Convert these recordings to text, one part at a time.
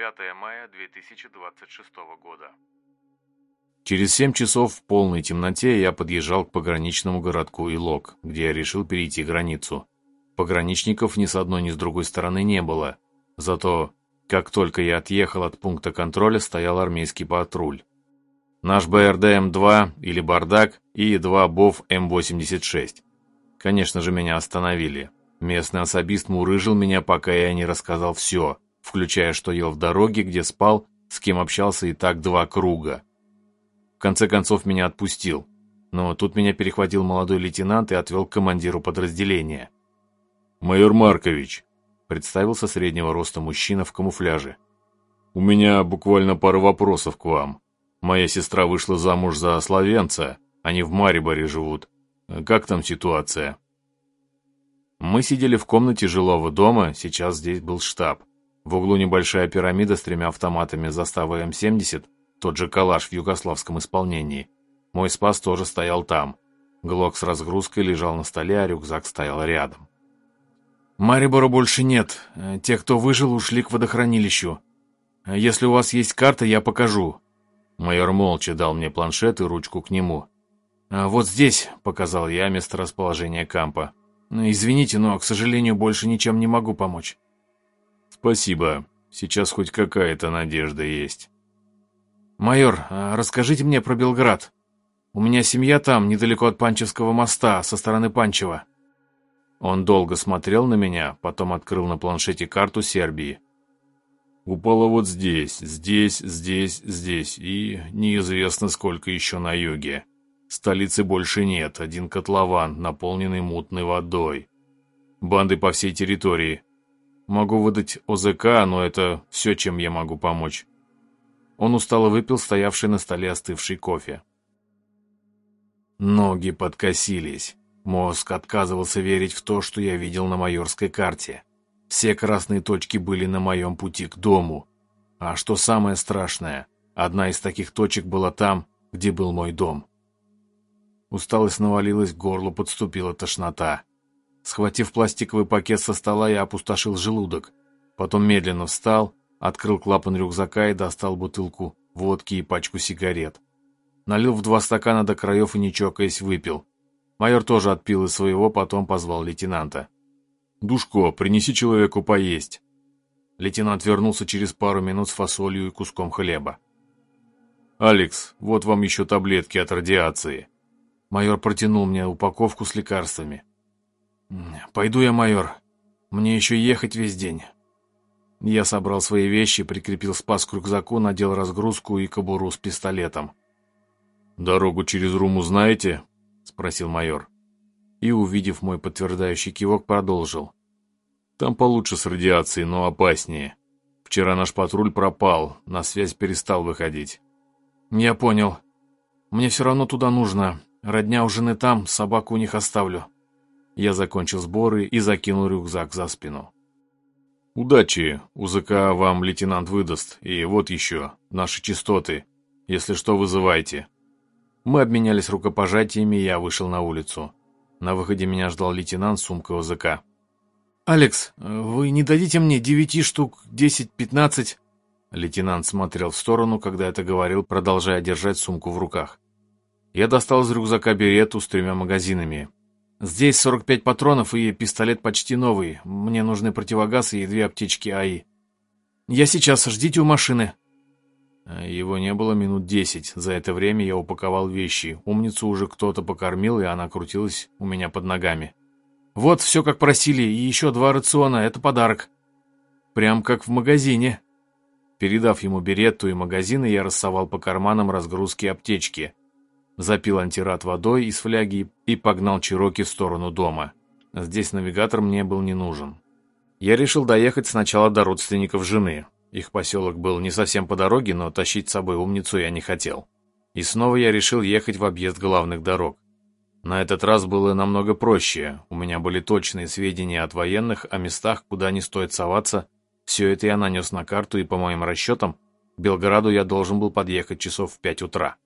5 мая 2026 года. Через семь часов в полной темноте я подъезжал к пограничному городку Илок, где я решил перейти границу. Пограничников ни с одной, ни с другой стороны не было. Зато, как только я отъехал от пункта контроля, стоял армейский патруль. Наш БРД-М2 или «Бардак» и два БОВ М86. Конечно же, меня остановили. Местный особист мурыжил меня, пока я не рассказал все, включая, что ел в дороге, где спал, с кем общался и так два круга. В конце концов, меня отпустил. Но тут меня перехватил молодой лейтенант и отвел к командиру подразделения. «Майор Маркович», — представился среднего роста мужчина в камуфляже. «У меня буквально пара вопросов к вам. Моя сестра вышла замуж за славянца, они в Мариборе живут. Как там ситуация?» Мы сидели в комнате жилого дома, сейчас здесь был штаб. В углу небольшая пирамида с тремя автоматами заставы М-70, тот же калаш в югославском исполнении. Мой спас тоже стоял там. Глок с разгрузкой лежал на столе, а рюкзак стоял рядом. «Марибора больше нет. Те, кто выжил, ушли к водохранилищу. Если у вас есть карта, я покажу». Майор молча дал мне планшет и ручку к нему. «Вот здесь», — показал я месторасположение кампа. Ну, извините, но, к сожалению, больше ничем не могу помочь. Спасибо. Сейчас хоть какая-то надежда есть. Майор, а расскажите мне про Белград. У меня семья там, недалеко от Панчевского моста, со стороны Панчева. Он долго смотрел на меня, потом открыл на планшете карту Сербии. Упала вот здесь, здесь, здесь, здесь, и неизвестно сколько еще на юге. Столицы больше нет, один котлован, наполненный мутной водой. Банды по всей территории. Могу выдать ОЗК, но это все, чем я могу помочь. Он устало выпил стоявший на столе остывший кофе. Ноги подкосились. Мозг отказывался верить в то, что я видел на майорской карте. Все красные точки были на моем пути к дому. А что самое страшное, одна из таких точек была там, где был мой дом. Усталость навалилась, к горлу подступила тошнота. Схватив пластиковый пакет со стола, я опустошил желудок. Потом медленно встал, открыл клапан рюкзака и достал бутылку водки и пачку сигарет. Налил в два стакана до краев и, не чокаясь, выпил. Майор тоже отпил из своего, потом позвал лейтенанта. «Душко, принеси человеку поесть». Лейтенант вернулся через пару минут с фасолью и куском хлеба. «Алекс, вот вам еще таблетки от радиации». Майор протянул мне упаковку с лекарствами. «Пойду я, майор. Мне еще ехать весь день». Я собрал свои вещи, прикрепил спас к рюкзаку, надел разгрузку и кобуру с пистолетом. «Дорогу через Руму знаете?» — спросил майор. И, увидев мой подтверждающий кивок, продолжил. «Там получше с радиацией, но опаснее. Вчера наш патруль пропал, на связь перестал выходить». «Я понял. Мне все равно туда нужно. Родня у жены там, собаку у них оставлю. Я закончил сборы и закинул рюкзак за спину. «Удачи! УЗК вам лейтенант выдаст. И вот еще, наши частоты. Если что, вызывайте». Мы обменялись рукопожатиями, и я вышел на улицу. На выходе меня ждал лейтенант с сумкой ОЗК. «Алекс, вы не дадите мне девяти штук, десять-пятнадцать?» Лейтенант смотрел в сторону, когда это говорил, продолжая держать сумку в руках. Я достал из рюкзака берету с тремя магазинами. Здесь 45 патронов и пистолет почти новый. Мне нужны противогаз и две аптечки АИ. Я сейчас, ждите у машины. Его не было минут десять. За это время я упаковал вещи. Умницу уже кто-то покормил, и она крутилась у меня под ногами. Вот, все как просили, и еще два рациона, это подарок. Прям как в магазине. Передав ему беретту и магазины, я рассовал по карманам разгрузки аптечки запил антирад водой из фляги и погнал Чироки в сторону дома. Здесь навигатор мне был не нужен. Я решил доехать сначала до родственников жены. Их поселок был не совсем по дороге, но тащить с собой умницу я не хотел. И снова я решил ехать в объезд главных дорог. На этот раз было намного проще. У меня были точные сведения от военных о местах, куда не стоит соваться. Все это я нанес на карту, и по моим расчетам, к Белграду я должен был подъехать часов в пять утра.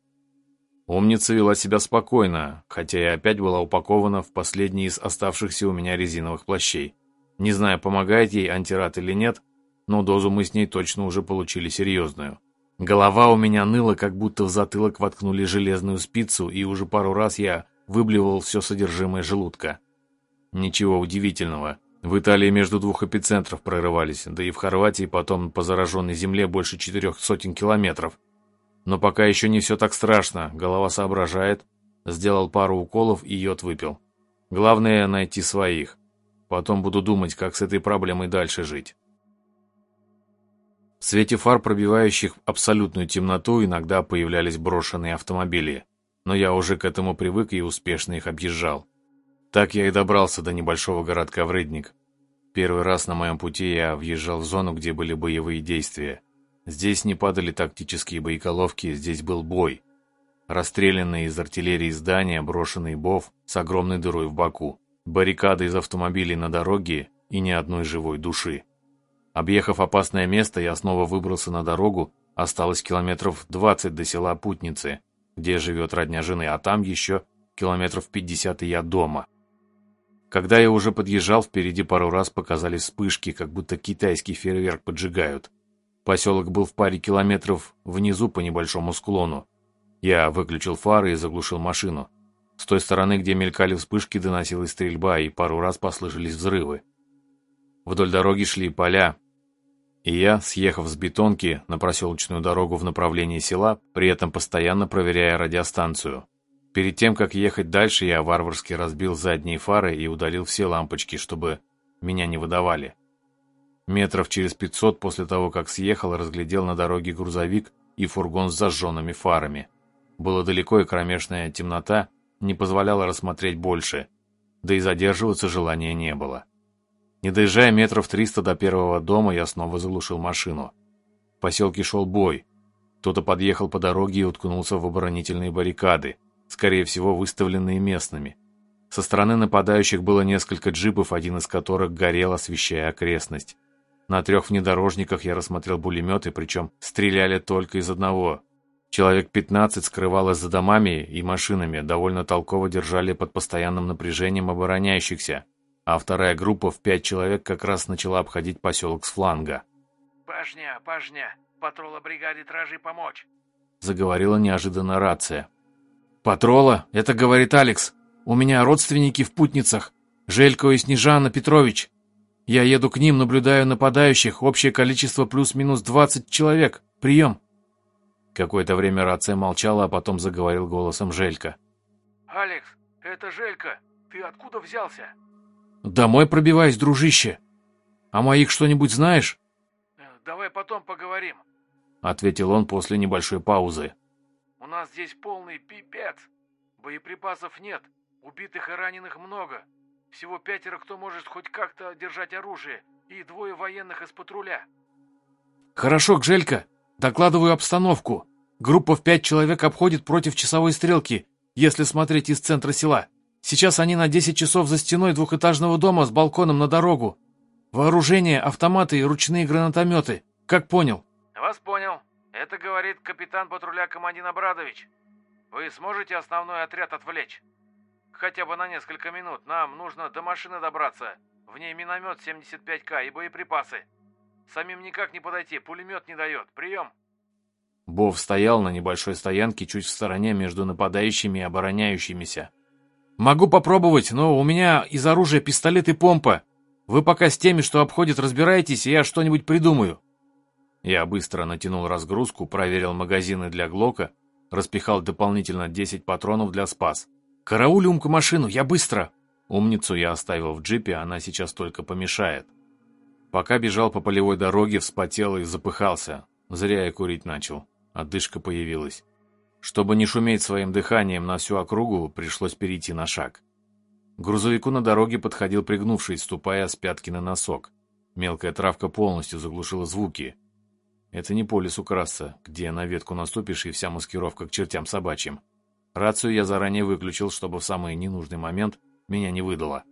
Умница вела себя спокойно, хотя и опять была упакована в последний из оставшихся у меня резиновых плащей. Не знаю, помогает ей антирад или нет, но дозу мы с ней точно уже получили серьезную. Голова у меня ныла, как будто в затылок воткнули железную спицу, и уже пару раз я выблевал все содержимое желудка. Ничего удивительного. В Италии между двух эпицентров прорывались, да и в Хорватии потом по зараженной земле больше четырех сотен километров. Но пока еще не все так страшно, голова соображает. Сделал пару уколов и йод выпил. Главное найти своих. Потом буду думать, как с этой проблемой дальше жить. В свете фар, пробивающих абсолютную темноту, иногда появлялись брошенные автомобили. Но я уже к этому привык и успешно их объезжал. Так я и добрался до небольшого городка Врыдник. Первый раз на моем пути я въезжал в зону, где были боевые действия. Здесь не падали тактические боеголовки, здесь был бой. Расстрелянные из артиллерии здания, брошенный БОВ с огромной дырой в боку, баррикады из автомобилей на дороге и ни одной живой души. Объехав опасное место, я снова выбрался на дорогу, осталось километров 20 до села Путницы, где живет родня жены, а там еще километров 50 и я дома. Когда я уже подъезжал, впереди пару раз показались вспышки, как будто китайский фейерверк поджигают. Поселок был в паре километров внизу по небольшому склону. Я выключил фары и заглушил машину. С той стороны, где мелькали вспышки, доносилась стрельба, и пару раз послышались взрывы. Вдоль дороги шли поля, и я, съехав с бетонки на проселочную дорогу в направлении села, при этом постоянно проверяя радиостанцию. Перед тем, как ехать дальше, я варварски разбил задние фары и удалил все лампочки, чтобы меня не выдавали. Метров через пятьсот после того, как съехал, разглядел на дороге грузовик и фургон с зажженными фарами. Было далеко, и кромешная темнота не позволяла рассмотреть больше, да и задерживаться желания не было. Не доезжая метров триста до первого дома, я снова заглушил машину. В поселке шел бой. Кто-то подъехал по дороге и уткнулся в оборонительные баррикады скорее всего выставленные местными. Со стороны нападающих было несколько джипов, один из которых горел, освещая окрестность. На трех внедорожниках я рассмотрел пулеметы, причем стреляли только из одного. Человек 15 скрывалось за домами и машинами, довольно толково держали под постоянным напряжением обороняющихся, а вторая группа в пять человек как раз начала обходить поселок с фланга. «Пашня, пашня, патрула бригаде тражи помочь!» Заговорила неожиданно рация. «Патрола? Это говорит Алекс. У меня родственники в путницах. Желько и Снежана Петрович. Я еду к ним, наблюдаю нападающих. Общее количество плюс-минус 20 человек. Прием!» Какое-то время рация молчала, а потом заговорил голосом Желька. «Алекс, это Желька. Ты откуда взялся?» «Домой пробиваюсь, дружище. А моих что-нибудь знаешь?» э, «Давай потом поговорим», — ответил он после небольшой паузы. У нас здесь полный пипец. Боеприпасов нет, убитых и раненых много. Всего пятеро, кто может хоть как-то держать оружие, и двое военных из патруля. Хорошо, Гжелька, докладываю обстановку. Группа в пять человек обходит против часовой стрелки, если смотреть из центра села. Сейчас они на 10 часов за стеной двухэтажного дома с балконом на дорогу. Вооружение, автоматы и ручные гранатометы. Как понял? Вас понял. Это говорит капитан патруля Командин Абрадович. Вы сможете основной отряд отвлечь? Хотя бы на несколько минут. Нам нужно до машины добраться. В ней миномет 75К и боеприпасы. Самим никак не подойти, пулемет не дает. Прием!» Бов стоял на небольшой стоянке чуть в стороне между нападающими и обороняющимися. «Могу попробовать, но у меня из оружия пистолет и помпа. Вы пока с теми, что обходят, разбираетесь, и я что-нибудь придумаю». Я быстро натянул разгрузку, проверил магазины для Глока, распихал дополнительно 10 патронов для спас. «Карауль умку машину, я быстро!» Умницу я оставил в джипе, она сейчас только помешает. Пока бежал по полевой дороге, вспотел и запыхался. Зря я курить начал. Отдышка появилась. Чтобы не шуметь своим дыханием на всю округу, пришлось перейти на шаг. Грузовику на дороге подходил пригнувшись, ступая с пятки на носок. Мелкая травка полностью заглушила звуки. Это не по лесу краса, где на ветку наступишь и вся маскировка к чертям собачьим. Рацию я заранее выключил, чтобы в самый ненужный момент меня не выдало.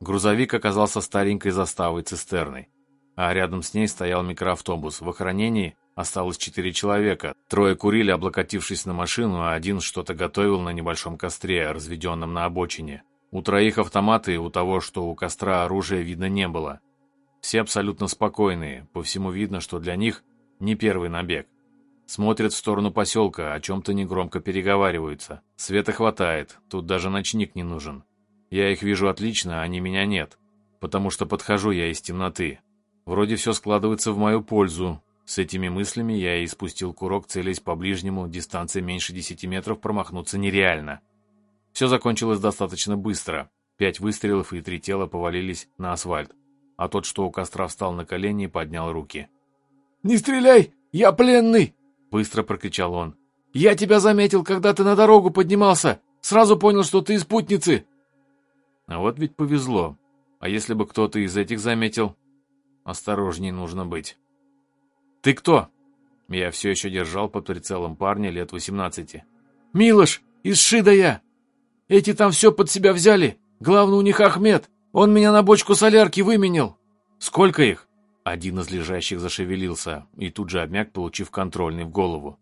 Грузовик оказался старенькой заставой цистерной, а рядом с ней стоял микроавтобус. В охранении осталось четыре человека. Трое курили, облокотившись на машину, а один что-то готовил на небольшом костре, разведенном на обочине. У троих автоматы, у того, что у костра оружия видно не было. Все абсолютно спокойные, по всему видно, что для них не первый набег. Смотрят в сторону поселка, о чем-то негромко переговариваются. Света хватает, тут даже ночник не нужен. Я их вижу отлично, а они меня нет, потому что подхожу я из темноты. Вроде все складывается в мою пользу. С этими мыслями я и спустил курок, целясь по ближнему, дистанция меньше 10 метров, промахнуться нереально. Все закончилось достаточно быстро. Пять выстрелов и три тела повалились на асфальт, а тот, что у костра встал на колени, поднял руки. «Не стреляй! Я пленный!» — быстро прокричал он. «Я тебя заметил, когда ты на дорогу поднимался! Сразу понял, что ты из путницы!» А вот ведь повезло. А если бы кто-то из этих заметил? Осторожней нужно быть. «Ты кто?» Я все еще держал под прицелом парня лет восемнадцати. «Милош, из Шида я! Эти там все под себя взяли! Главный у них Ахмед! Он меня на бочку солярки выменил!» «Сколько их?» Один из лежащих зашевелился и тут же обмяк, получив контрольный в голову.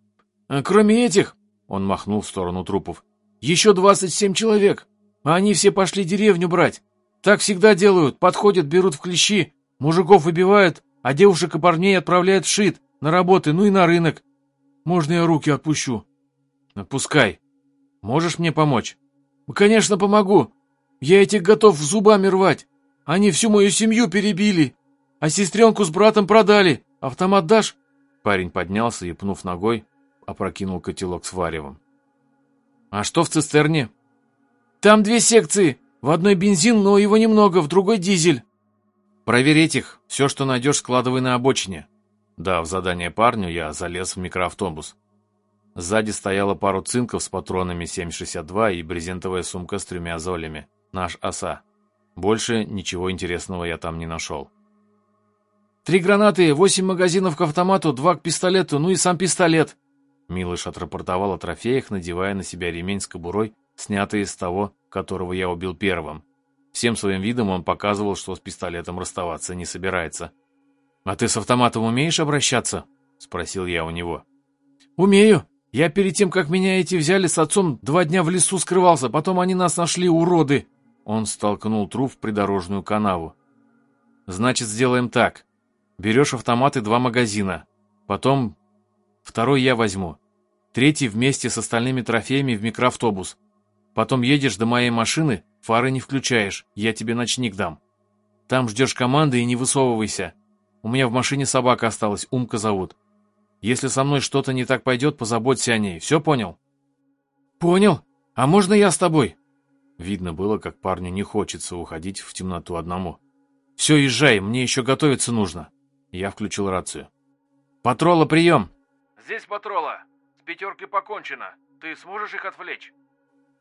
«А «Кроме этих...» — он махнул в сторону трупов. «Еще двадцать семь человек, а они все пошли деревню брать. Так всегда делают, подходят, берут в клещи, мужиков выбивают, а девушек и парней отправляют в шит, на работы, ну и на рынок. Можно я руки отпущу?» «Отпускай. Можешь мне помочь?» «Конечно, помогу. Я этих готов зубами рвать. Они всю мою семью перебили, а сестренку с братом продали. Автомат дашь?» Парень поднялся и, пнув ногой, опрокинул котелок с варевом. «А что в цистерне?» «Там две секции. В одной бензин, но его немного, в другой дизель». «Проверить их. Все, что найдешь, складывай на обочине». Дав задание парню, я залез в микроавтобус. Сзади стояла пару цинков с патронами 7,62 и брезентовая сумка с тремя золями. Наш оса. Больше ничего интересного я там не нашел. Три гранаты, восемь магазинов к автомату, два к пистолету, ну и сам пистолет. Милыш отрапортовал о трофеях, надевая на себя ремень с кобурой, снятый из того, которого я убил первым. Всем своим видом он показывал, что с пистолетом расставаться не собирается. «А ты с автоматом умеешь обращаться?» — спросил я у него. «Умею. Я перед тем, как меня эти взяли, с отцом два дня в лесу скрывался, потом они нас нашли, уроды!» Он столкнул труп в придорожную канаву. «Значит, сделаем так. Берешь автомат и два магазина. Потом второй я возьму. Третий вместе с остальными трофеями в микроавтобус. Потом едешь до моей машины, фары не включаешь, я тебе ночник дам. Там ждешь команды и не высовывайся. У меня в машине собака осталась, Умка зовут. Если со мной что-то не так пойдет, позаботься о ней. Все понял? Понял. А можно я с тобой? Видно было, как парню не хочется уходить в темноту одному. Все, езжай, мне еще готовиться нужно. Я включил рацию. «Патрола, прием!» «Здесь патрола. С пятеркой покончено. Ты сможешь их отвлечь?»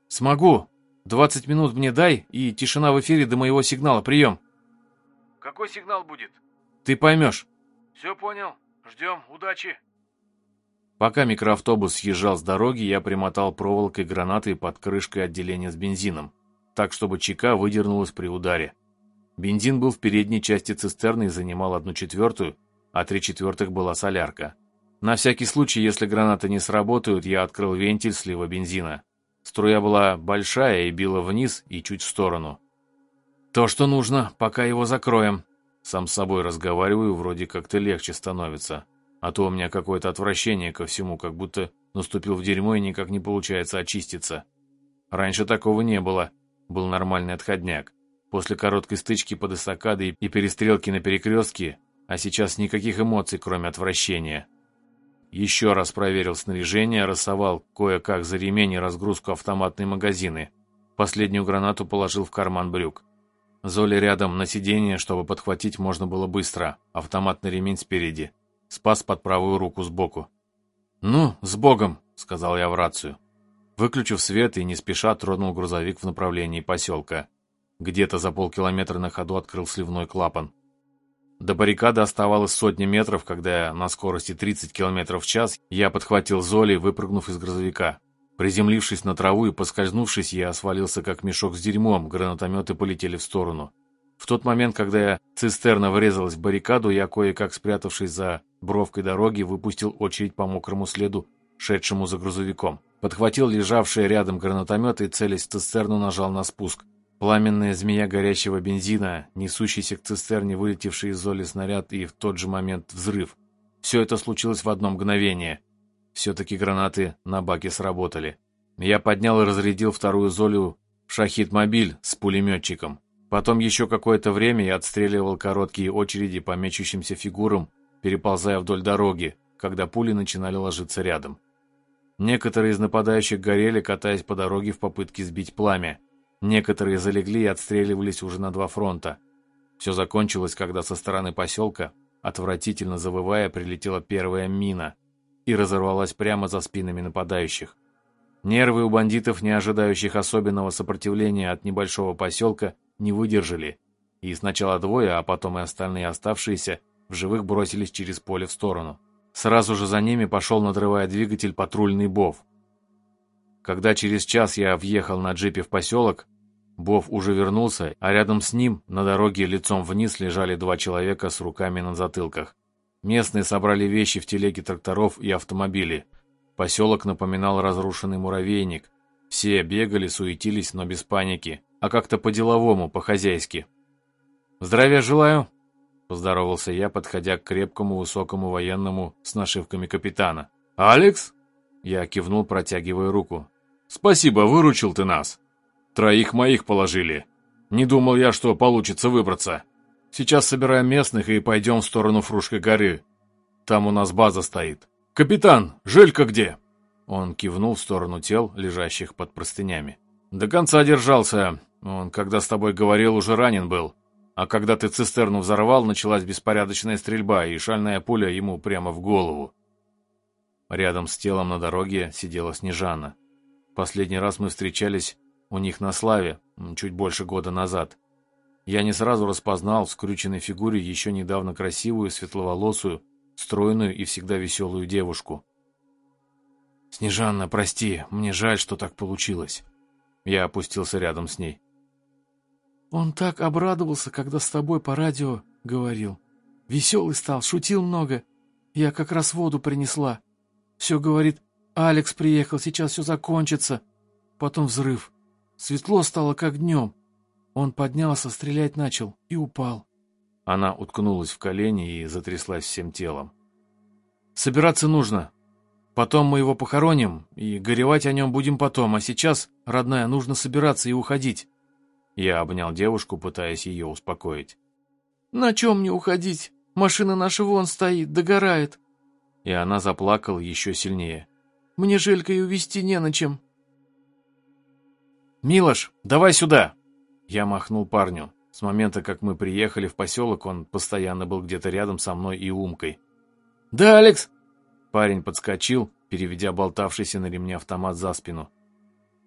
«Смогу. Двадцать минут мне дай, и тишина в эфире до моего сигнала. Прием!» «Какой сигнал будет?» «Ты поймешь». «Все понял. Ждем. Удачи!» Пока микроавтобус съезжал с дороги, я примотал проволокой гранаты под крышкой отделения с бензином, так, чтобы чека выдернулась при ударе. Бензин был в передней части цистерны и занимал одну четвертую, а три четвертых была солярка. На всякий случай, если гранаты не сработают, я открыл вентиль слива бензина. Струя была большая и била вниз и чуть в сторону. То, что нужно, пока его закроем. Сам с собой разговариваю, вроде как-то легче становится. А то у меня какое-то отвращение ко всему, как будто наступил в дерьмо и никак не получается очиститься. Раньше такого не было. Был нормальный отходняк. После короткой стычки под эстакадой и перестрелки на перекрестке, а сейчас никаких эмоций, кроме отвращения. Еще раз проверил снаряжение, рассовал кое-как за ремень и разгрузку автоматные магазины. Последнюю гранату положил в карман брюк. Золи рядом на сиденье, чтобы подхватить можно было быстро. Автоматный ремень спереди. Спас под правую руку сбоку. «Ну, с Богом!» — сказал я в рацию. Выключив свет и не спеша тронул грузовик в направлении поселка. Где-то за полкилометра на ходу открыл сливной клапан. До баррикады оставалось сотни метров, когда на скорости 30 км в час я подхватил Золи, выпрыгнув из грузовика. Приземлившись на траву и поскользнувшись, я свалился как мешок с дерьмом, гранатометы полетели в сторону. В тот момент, когда цистерна врезалась в баррикаду, я, кое-как спрятавшись за бровкой дороги, выпустил очередь по мокрому следу, шедшему за грузовиком. Подхватил лежавший рядом гранатомет и, целясь в цистерну, нажал на спуск. Пламенная змея горящего бензина, несущийся к цистерне вылетевший из Золи снаряд и в тот же момент взрыв. Все это случилось в одно мгновение. Все-таки гранаты на баке сработали. Я поднял и разрядил вторую Золю в шахид-мобиль с пулеметчиком. Потом еще какое-то время я отстреливал короткие очереди по мечущимся фигурам, переползая вдоль дороги, когда пули начинали ложиться рядом. Некоторые из нападающих горели, катаясь по дороге в попытке сбить пламя. Некоторые залегли и отстреливались уже на два фронта. Все закончилось, когда со стороны поселка, отвратительно завывая, прилетела первая мина и разорвалась прямо за спинами нападающих. Нервы у бандитов, не ожидающих особенного сопротивления от небольшого поселка, не выдержали, и сначала двое, а потом и остальные оставшиеся в живых бросились через поле в сторону. Сразу же за ними пошел, надрывая двигатель, патрульный Бов. Когда через час я въехал на джипе в поселок, Бов уже вернулся, а рядом с ним на дороге лицом вниз лежали два человека с руками на затылках. Местные собрали вещи в телеге тракторов и автомобили. Поселок напоминал разрушенный муравейник. Все бегали, суетились, но без паники, а как-то по-деловому, по-хозяйски. «Здравия желаю!» Поздоровался я, подходя к крепкому высокому военному с нашивками капитана. «Алекс?» Я кивнул, протягивая руку. «Спасибо, выручил ты нас. Троих моих положили. Не думал я, что получится выбраться. Сейчас собираем местных и пойдем в сторону Фрушкой горы. Там у нас база стоит. Капитан, Желька где?» Он кивнул в сторону тел, лежащих под простынями. «До конца держался. Он, когда с тобой говорил, уже ранен был. А когда ты цистерну взорвал, началась беспорядочная стрельба, и шальная пуля ему прямо в голову. Рядом с телом на дороге сидела Снежана. Последний раз мы встречались у них на Славе, чуть больше года назад. Я не сразу распознал в скрюченной фигуре еще недавно красивую, светловолосую, стройную и всегда веселую девушку. «Снежанна, прости, мне жаль, что так получилось». Я опустился рядом с ней. Он так обрадовался, когда с тобой по радио говорил. Веселый стал, шутил много. Я как раз воду принесла. Все говорит, Алекс приехал, сейчас все закончится. Потом взрыв. Светло стало, как днем. Он поднялся, стрелять начал и упал. Она уткнулась в колени и затряслась всем телом. «Собираться нужно. Потом мы его похороним, и горевать о нем будем потом, а сейчас, родная, нужно собираться и уходить. Я обнял девушку, пытаясь ее успокоить. «На чем мне уходить? Машина наша вон стоит, догорает». И она заплакала еще сильнее. «Мне Желька и увезти не на чем». «Милош, давай сюда!» Я махнул парню. С момента, как мы приехали в поселок, он постоянно был где-то рядом со мной и Умкой. «Да, Алекс!» Парень подскочил, переведя болтавшийся на ремне автомат за спину.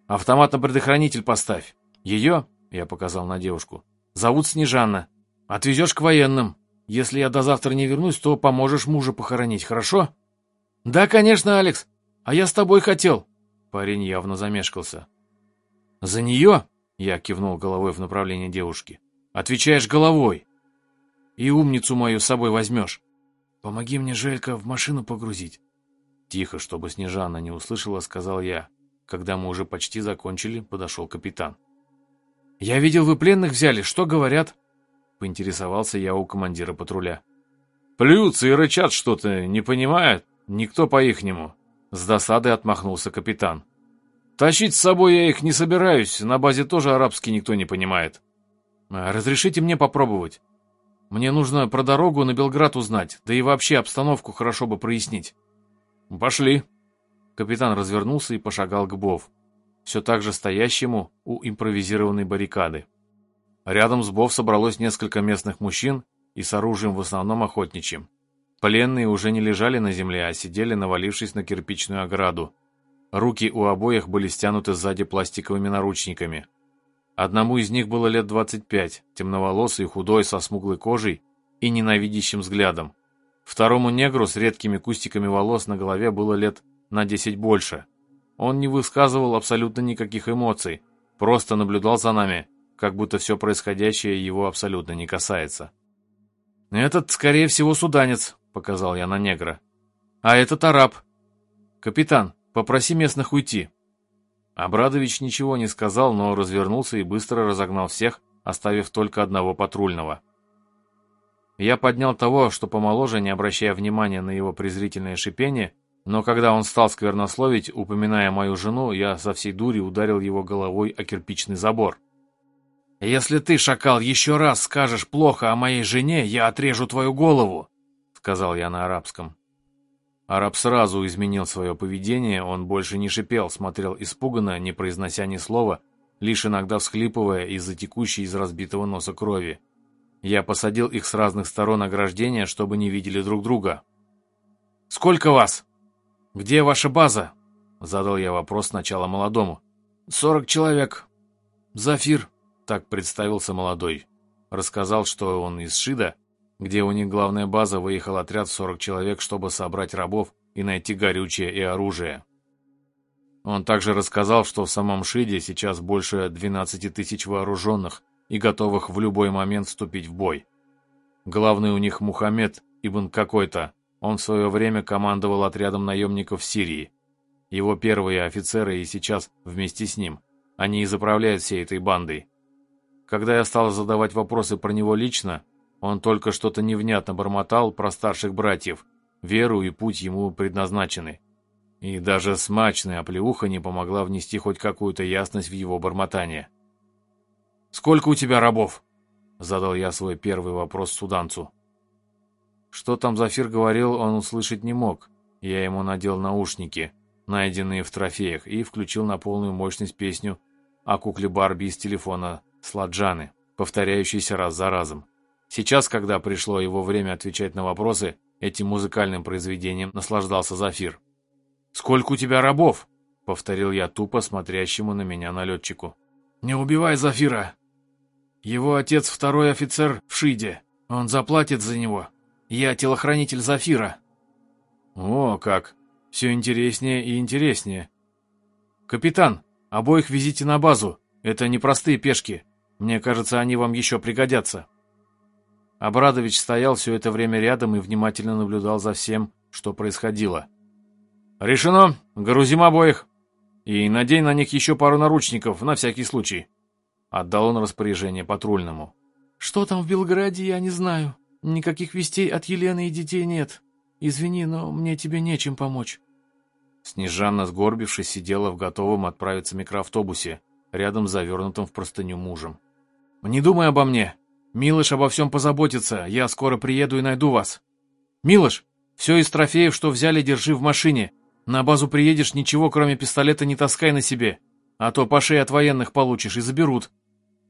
«Автомат на предохранитель поставь. Ее я показал на девушку. «Зовут Снежанна. Отвезешь к военным. Если я до завтра не вернусь, то поможешь мужа похоронить, хорошо?» «Да, конечно, Алекс. А я с тобой хотел». Парень явно замешкался. «За нее?» — я кивнул головой в направлении девушки. «Отвечаешь головой. И умницу мою с собой возьмешь. Помоги мне, Желька, в машину погрузить». Тихо, чтобы Снежана не услышала, сказал я. Когда мы уже почти закончили, подошел капитан. «Я видел, вы пленных взяли. Что говорят?» Поинтересовался я у командира патруля. «Плюются и рычат что-то, не понимают. Никто по-ихнему». С досадой отмахнулся капитан. «Тащить с собой я их не собираюсь. На базе тоже арабский никто не понимает». А «Разрешите мне попробовать? Мне нужно про дорогу на Белград узнать, да и вообще обстановку хорошо бы прояснить». «Пошли». Капитан развернулся и пошагал к Бов все так же стоящему у импровизированной баррикады. Рядом с Бов собралось несколько местных мужчин и с оружием в основном охотничьим. Пленные уже не лежали на земле, а сидели, навалившись на кирпичную ограду. Руки у обоих были стянуты сзади пластиковыми наручниками. Одному из них было лет 25, темноволосый, худой, со смуглой кожей и ненавидящим взглядом. Второму негру с редкими кустиками волос на голове было лет на 10 больше – он не высказывал абсолютно никаких эмоций, просто наблюдал за нами, как будто все происходящее его абсолютно не касается. «Этот, скорее всего, суданец», — показал я на негра. «А этот араб. Капитан, попроси местных уйти». Абрадович ничего не сказал, но развернулся и быстро разогнал всех, оставив только одного патрульного. Я поднял того, что помоложе, не обращая внимания на его презрительное шипение, но когда он стал сквернословить, упоминая мою жену, я со всей дури ударил его головой о кирпичный забор. «Если ты, шакал, еще раз скажешь плохо о моей жене, я отрежу твою голову», — сказал я на арабском. Араб сразу изменил свое поведение, он больше не шипел, смотрел испуганно, не произнося ни слова, лишь иногда всхлипывая из-за текущей из разбитого носа крови. Я посадил их с разных сторон ограждения, чтобы не видели друг друга. «Сколько вас? Где ваша база?» Задал я вопрос сначала молодому. «Сорок человек. Зафир», — так представился молодой. Рассказал, что он из Шида, где у них главная база, выехал отряд в 40 человек, чтобы собрать рабов и найти горючее и оружие. Он также рассказал, что в самом Шиде сейчас больше 12 тысяч вооруженных, и готовых в любой момент вступить в бой. Главный у них Мухаммед Ибн какой-то. Он в свое время командовал отрядом наемников в Сирии. Его первые офицеры и сейчас вместе с ним. Они и заправляют всей этой бандой. Когда я стал задавать вопросы про него лично, он только что-то невнятно бормотал про старших братьев. Веру и путь ему предназначены. И даже смачная оплеуха не помогла внести хоть какую-то ясность в его бормотание. «Сколько у тебя рабов?» — задал я свой первый вопрос суданцу. Что там Зафир говорил, он услышать не мог. Я ему надел наушники, найденные в трофеях, и включил на полную мощность песню о кукле Барби из телефона Сладжаны, повторяющейся раз за разом. Сейчас, когда пришло его время отвечать на вопросы, этим музыкальным произведением наслаждался Зафир. «Сколько у тебя рабов?» — повторил я тупо смотрящему на меня налетчику. «Не убивай Зафира!» Его отец второй офицер в Шиде. Он заплатит за него. Я телохранитель Зафира». «О, как! Все интереснее и интереснее. Капитан, обоих везите на базу. Это непростые пешки. Мне кажется, они вам еще пригодятся». Абрадович стоял все это время рядом и внимательно наблюдал за всем, что происходило. «Решено. Грузим обоих. И надень на них еще пару наручников, на всякий случай». Отдал он распоряжение патрульному. «Что там в Белграде, я не знаю. Никаких вестей от Елены и детей нет. Извини, но мне тебе нечем помочь». Снежанна, сгорбившись, сидела в готовом отправиться микроавтобусе, рядом с завернутым в простыню мужем. «Не думай обо мне. Милош обо всем позаботится. Я скоро приеду и найду вас. Милош, все из трофеев, что взяли, держи в машине. На базу приедешь, ничего, кроме пистолета, не таскай на себе. А то по шее от военных получишь и заберут.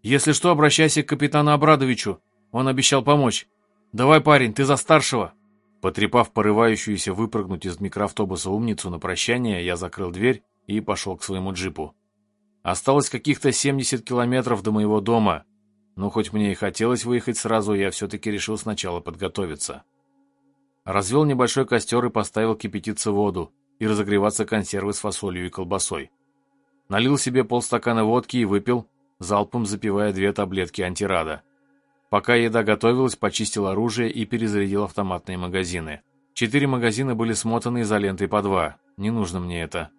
Если что, обращайся к капитану Абрадовичу. Он обещал помочь. Давай, парень, ты за старшего. Потрепав порывающуюся выпрыгнуть из микроавтобуса умницу на прощание, я закрыл дверь и пошел к своему джипу. Осталось каких-то 70 километров до моего дома, но хоть мне и хотелось выехать сразу, я все-таки решил сначала подготовиться. Развел небольшой костер и поставил кипятиться воду и разогреваться консервы с фасолью и колбасой. Налил себе полстакана водки и выпил, залпом запивая две таблетки антирада. Пока еда готовилась, почистил оружие и перезарядил автоматные магазины. Четыре магазина были смотаны изолентой по два. Не нужно мне это.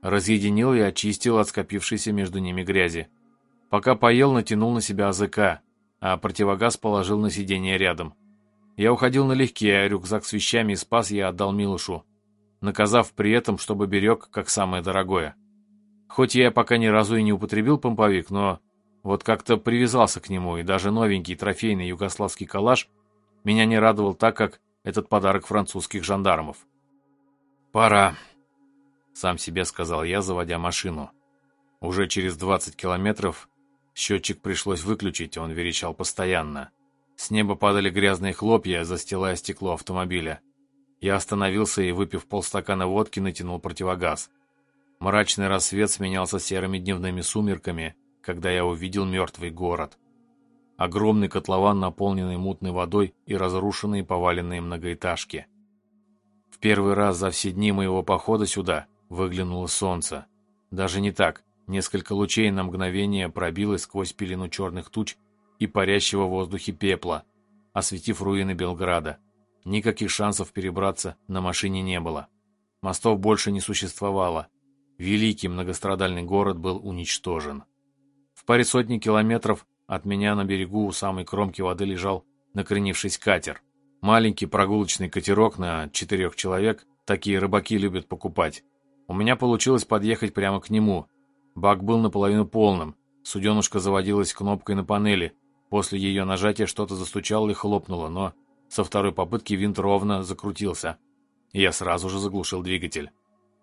Разъединил и очистил от скопившейся между ними грязи. Пока поел, натянул на себя АЗК, а противогаз положил на сиденье рядом. Я уходил налегке, а рюкзак с вещами и спас я отдал Милушу, наказав при этом, чтобы берег как самое дорогое. Хоть я пока ни разу и не употребил помповик, но вот как-то привязался к нему, и даже новенький трофейный югославский калаш меня не радовал так, как этот подарок французских жандармов. «Пора», — сам себе сказал я, заводя машину. Уже через 20 километров счетчик пришлось выключить, он верещал постоянно. С неба падали грязные хлопья, застилая стекло автомобиля. Я остановился и, выпив полстакана водки, натянул противогаз. Мрачный рассвет сменялся серыми дневными сумерками, когда я увидел мертвый город. Огромный котлован, наполненный мутной водой и разрушенные поваленные многоэтажки. В первый раз за все дни моего похода сюда выглянуло солнце. Даже не так. Несколько лучей на мгновение пробилось сквозь пелену черных туч и парящего в воздухе пепла, осветив руины Белграда. Никаких шансов перебраться на машине не было. Мостов больше не существовало. Великий многострадальный город был уничтожен. В паре сотни километров от меня на берегу у самой кромки воды лежал накренившись катер. Маленький прогулочный катерок на четырех человек, такие рыбаки любят покупать. У меня получилось подъехать прямо к нему. Бак был наполовину полным. Суденушка заводилась кнопкой на панели. После ее нажатия что-то застучало и хлопнуло, но со второй попытки винт ровно закрутился. Я сразу же заглушил двигатель.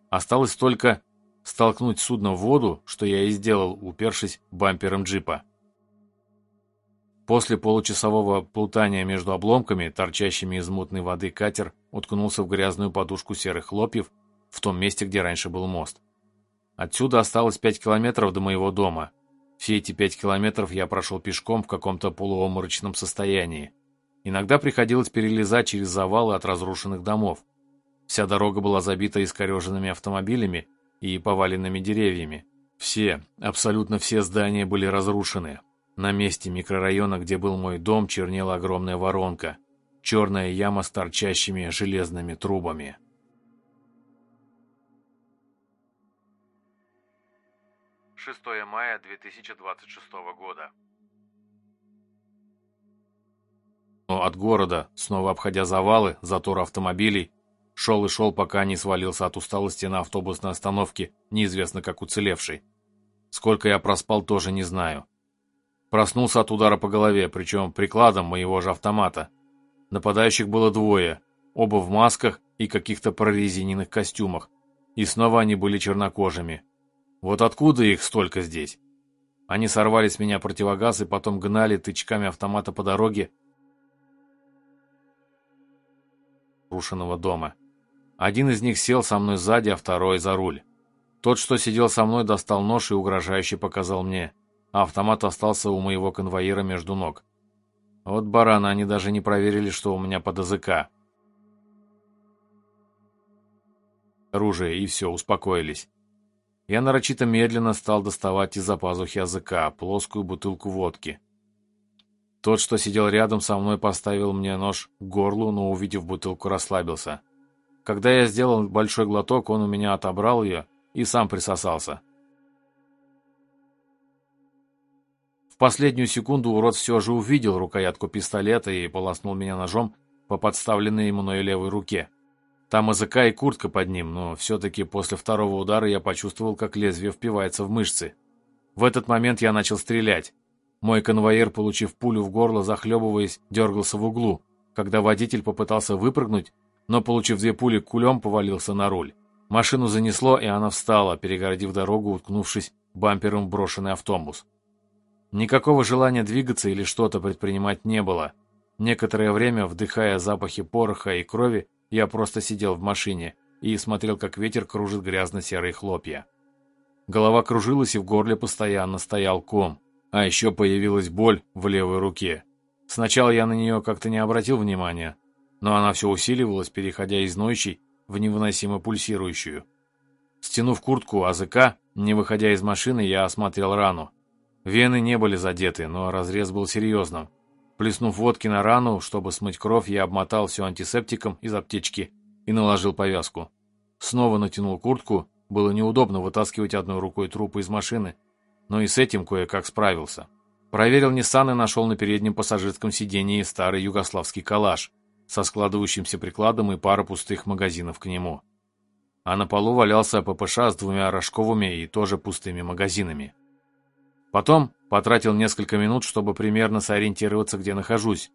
Осталось только столкнуть судно в воду, что я и сделал, упершись бампером джипа. После получасового плутания между обломками, торчащими из мутной воды, катер уткнулся в грязную подушку серых хлопьев в том месте, где раньше был мост. Отсюда осталось пять километров до моего дома. Все эти пять километров я прошел пешком в каком-то полуоморочном состоянии. Иногда приходилось перелезать через завалы от разрушенных домов. Вся дорога была забита искореженными автомобилями и поваленными деревьями. Все, абсолютно все здания были разрушены, на месте микрорайона, где был мой дом, чернела огромная воронка. Черная яма с торчащими железными трубами. Шестое мая 2026 года. Но от города, снова обходя завалы, затор автомобилей, шел и шел, пока не свалился от усталости на автобусной остановке, неизвестно как уцелевший. Сколько я проспал, тоже не знаю. Проснулся от удара по голове, причем прикладом моего же автомата. Нападающих было двое, оба в масках и каких-то прорезиненных костюмах. И снова они были чернокожими. Вот откуда их столько здесь? Они сорвали с меня противогаз и потом гнали тычками автомата по дороге рушенного дома. Один из них сел со мной сзади, а второй за руль. Тот, что сидел со мной, достал нож и угрожающе показал мне а автомат остался у моего конвоира между ног. Вот бараны, они даже не проверили, что у меня под языка. Оружие, и все, успокоились. Я нарочито медленно стал доставать из-за пазухи языка плоскую бутылку водки. Тот, что сидел рядом со мной, поставил мне нож к горлу, но, увидев бутылку, расслабился. Когда я сделал большой глоток, он у меня отобрал ее и сам присосался. последнюю секунду урод все же увидел рукоятку пистолета и полоснул меня ножом по подставленной мной левой руке. Там языка и куртка под ним, но все-таки после второго удара я почувствовал, как лезвие впивается в мышцы. В этот момент я начал стрелять. Мой конвоир, получив пулю в горло, захлебываясь, дергался в углу, когда водитель попытался выпрыгнуть, но, получив две пули кулем, повалился на руль. Машину занесло, и она встала, перегородив дорогу, уткнувшись бампером в брошенный автобус. Никакого желания двигаться или что-то предпринимать не было. Некоторое время, вдыхая запахи пороха и крови, я просто сидел в машине и смотрел, как ветер кружит грязно-серые хлопья. Голова кружилась, и в горле постоянно стоял ком. А еще появилась боль в левой руке. Сначала я на нее как-то не обратил внимания, но она все усиливалась, переходя из ноющей в невыносимо пульсирующую. Стянув куртку АЗК, не выходя из машины, я осмотрел рану. Вены не были задеты, но разрез был серьезным. Плеснув водки на рану, чтобы смыть кровь, я обмотал все антисептиком из аптечки и наложил повязку. Снова натянул куртку, было неудобно вытаскивать одной рукой трупы из машины, но и с этим кое-как справился. Проверил Ниссан и нашел на переднем пассажирском сидении старый югославский калаш со складывающимся прикладом и пара пустых магазинов к нему. А на полу валялся ППШ с двумя рожковыми и тоже пустыми магазинами. Потом потратил несколько минут, чтобы примерно сориентироваться, где нахожусь.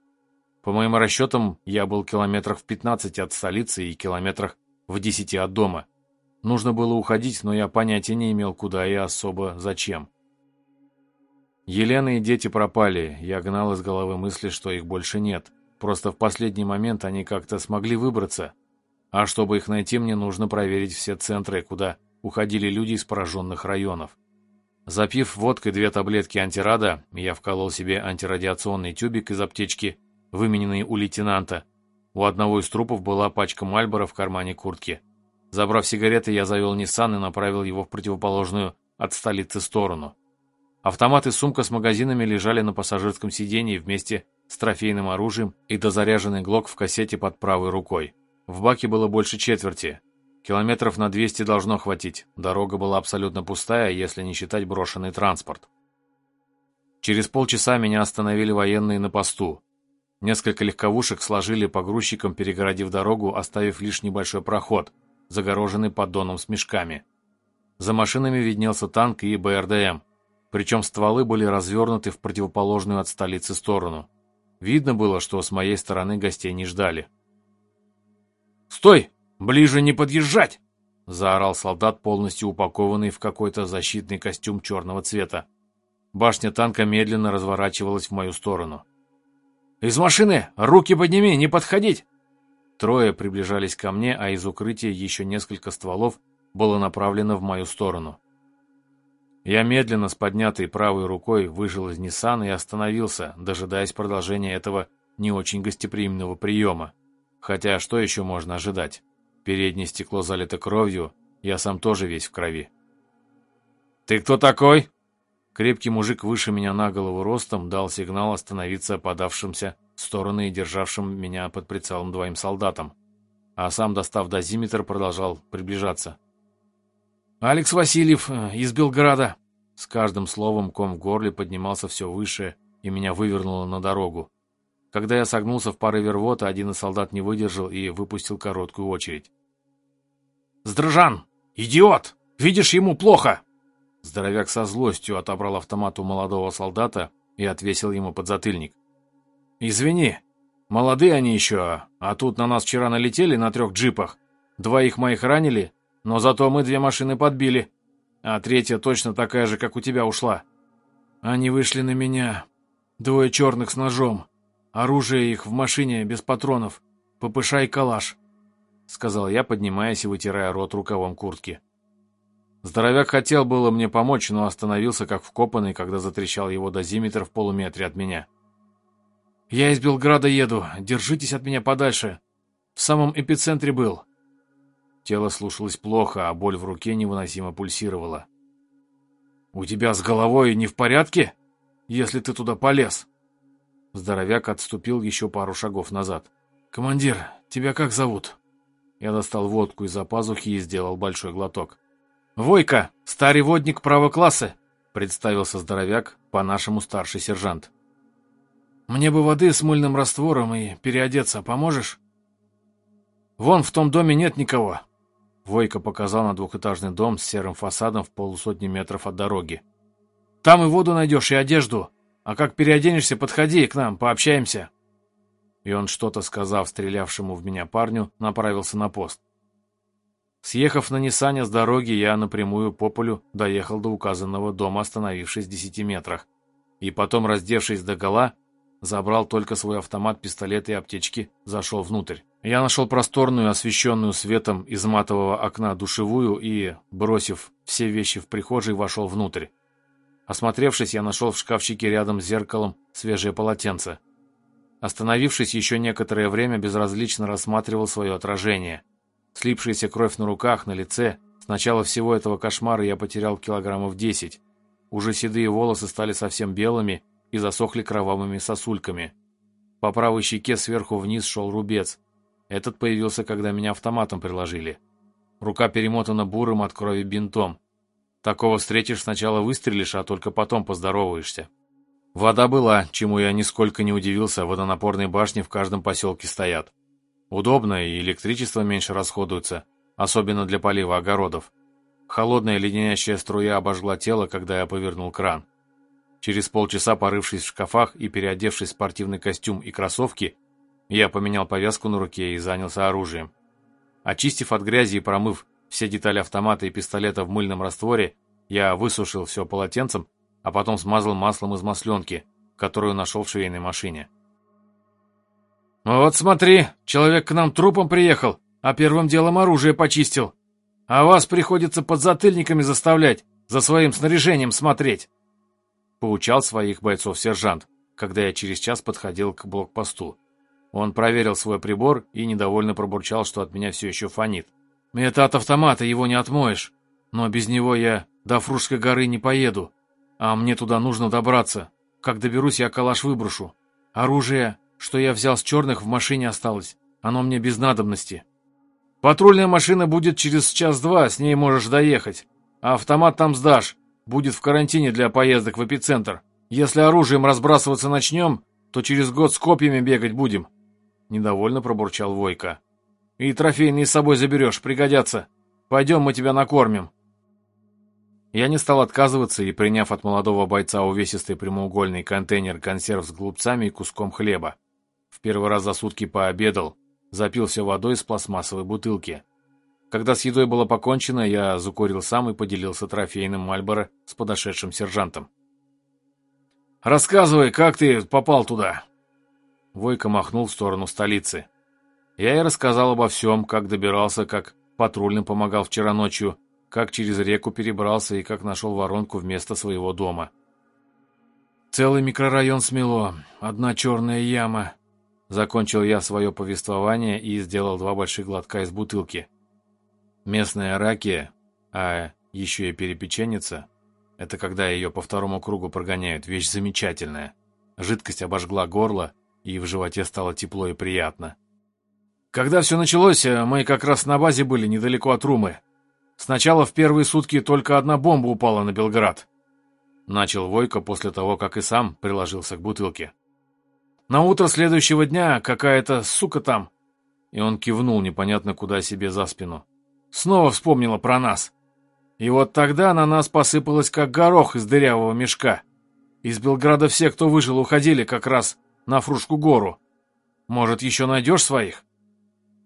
По моим расчетам, я был километрах в 15 от столицы и километрах в 10 от дома. Нужно было уходить, но я понятия не имел, куда и особо зачем. Елена и дети пропали, я гнал из головы мысли, что их больше нет. Просто в последний момент они как-то смогли выбраться. А чтобы их найти, мне нужно проверить все центры, куда уходили люди из пораженных районов. Запив водкой две таблетки антирада, я вколол себе антирадиационный тюбик из аптечки, вымененный у лейтенанта. У одного из трупов была пачка Мальбора в кармане куртки. Забрав сигареты, я завел Ниссан и направил его в противоположную от столицы сторону. Автомат и сумка с магазинами лежали на пассажирском сидении вместе с трофейным оружием и дозаряженный глок в кассете под правой рукой. В баке было больше четверти. Километров на 200 должно хватить. Дорога была абсолютно пустая, если не считать брошенный транспорт. Через полчаса меня остановили военные на посту. Несколько легковушек сложили погрузчикам, перегородив дорогу, оставив лишь небольшой проход, загороженный поддоном с мешками. За машинами виднелся танк и БРДМ, причем стволы были развернуты в противоположную от столицы сторону. Видно было, что с моей стороны гостей не ждали. «Стой! Ближе не подъезжать!» — заорал солдат, полностью упакованный в какой-то защитный костюм черного цвета. Башня танка медленно разворачивалась в мою сторону. «Из машины! Руки подними! Не подходить!» Трое приближались ко мне, а из укрытия еще несколько стволов было направлено в мою сторону. Я медленно с поднятой правой рукой выжил из Ниссана и остановился, дожидаясь продолжения этого не очень гостеприимного приема. Хотя что еще можно ожидать? Переднее стекло залито кровью, я сам тоже весь в крови. «Ты кто такой?» Крепкий мужик выше меня на голову ростом дал сигнал остановиться подавшимся в стороны и державшим меня под прицелом двоим солдатам. А сам, достав дозиметр, продолжал приближаться. «Алекс Васильев э, из Белграда!» С каждым словом ком в горле поднимался все выше, и меня вывернуло на дорогу. Когда я согнулся в порыве рвота, один из солдат не выдержал и выпустил короткую очередь. «Сдржан! Идиот! Видишь, ему плохо!» Здоровяк со злостью отобрал автомат у молодого солдата и отвесил ему подзатыльник. «Извини, молодые они еще, а тут на нас вчера налетели на трех джипах. Двоих моих ранили, но зато мы две машины подбили, а третья точно такая же, как у тебя ушла. Они вышли на меня. Двое черных с ножом. Оружие их в машине без патронов. ППШ и калаш», — сказал я, поднимаясь и вытирая рот рукавом куртки. Здоровяк хотел было мне помочь, но остановился как вкопанный, когда затрещал его дозиметр в полуметре от меня. «Я из Белграда еду. Держитесь от меня подальше. В самом эпицентре был». Тело слушалось плохо, а боль в руке невыносимо пульсировала. «У тебя с головой не в порядке, если ты туда полез?» Здоровяк отступил еще пару шагов назад. «Командир, тебя как зовут?» Я достал водку из-за пазухи и сделал большой глоток. «Войка, старый водник правого класса», — представился здоровяк, по-нашему старший сержант. «Мне бы воды с мыльным раствором и переодеться поможешь?» «Вон в том доме нет никого», — Войка показал на двухэтажный дом с серым фасадом в полусотни метров от дороги. «Там и воду найдешь, и одежду. А как переоденешься, подходи к нам, пообщаемся». И он, что-то сказав стрелявшему в меня парню, направился на пост. Съехав на Ниссане с дороги, я напрямую по полю доехал до указанного дома, остановившись в десяти метрах. И потом, раздевшись до гола, забрал только свой автомат, пистолет и аптечки, зашел внутрь. Я нашел просторную, освещенную светом из матового окна душевую и, бросив все вещи в прихожей, вошел внутрь. Осмотревшись, я нашел в шкафчике рядом с зеркалом свежее полотенце. Остановившись еще некоторое время, безразлично рассматривал свое отражение – Слипшаяся кровь на руках, на лице. С начала всего этого кошмара я потерял килограммов 10. Уже седые волосы стали совсем белыми и засохли кровавыми сосульками. По правой щеке сверху вниз шел рубец. Этот появился, когда меня автоматом приложили. Рука перемотана бурым от крови бинтом. Такого встретишь, сначала выстрелишь, а только потом поздороваешься. Вода была, чему я нисколько не удивился, водонапорные башни в каждом поселке стоят. Удобно и электричество меньше расходуется, особенно для полива огородов. Холодная леденящая струя обожгла тело, когда я повернул кран. Через полчаса, порывшись в шкафах и переодевшись в спортивный костюм и кроссовки, я поменял повязку на руке и занялся оружием. Очистив от грязи и промыв все детали автомата и пистолета в мыльном растворе, я высушил все полотенцем, а потом смазал маслом из масленки, которую нашел в швейной машине. «Вот смотри, человек к нам трупом приехал, а первым делом оружие почистил. А вас приходится под затыльниками заставлять, за своим снаряжением смотреть!» Поучал своих бойцов сержант, когда я через час подходил к блокпосту. Он проверил свой прибор и недовольно пробурчал, что от меня все еще фонит. «Это от автомата, его не отмоешь. Но без него я до Фружской горы не поеду. А мне туда нужно добраться. Как доберусь, я калаш выброшу. Оружие что я взял с черных, в машине осталось. Оно мне без надобности. Патрульная машина будет через час-два, с ней можешь доехать. А автомат там сдашь, будет в карантине для поездок в эпицентр. Если оружием разбрасываться начнем, то через год с копьями бегать будем. Недовольно пробурчал Войка. И трофейные с собой заберешь, пригодятся. Пойдем, мы тебя накормим. Я не стал отказываться и, приняв от молодого бойца увесистый прямоугольный контейнер консерв с голубцами и куском хлеба, в первый раз за сутки пообедал, запился водой из пластмассовой бутылки. Когда с едой было покончено, я закурил сам и поделился трофейным Мальборо с подошедшим сержантом. «Рассказывай, как ты попал туда?» Войко махнул в сторону столицы. Я и рассказал обо всем, как добирался, как патрульным помогал вчера ночью, как через реку перебрался и как нашел воронку вместо своего дома. «Целый микрорайон смело, одна черная яма», — закончил я свое повествование и сделал два больших глотка из бутылки. Местная ракия, а еще и перепеченница, это когда ее по второму кругу прогоняют, вещь замечательная. Жидкость обожгла горло, и в животе стало тепло и приятно. Когда все началось, мы как раз на базе были недалеко от Румы. Сначала в первые сутки только одна бомба упала на Белград. Начал Войко после того, как и сам приложился к бутылке. На утро следующего дня какая-то сука там. И он кивнул непонятно куда себе за спину. Снова вспомнила про нас. И вот тогда на нас посыпалось как горох из дырявого мешка. Из Белграда все, кто выжил, уходили как раз на Фрушку гору. Может, еще найдешь своих?»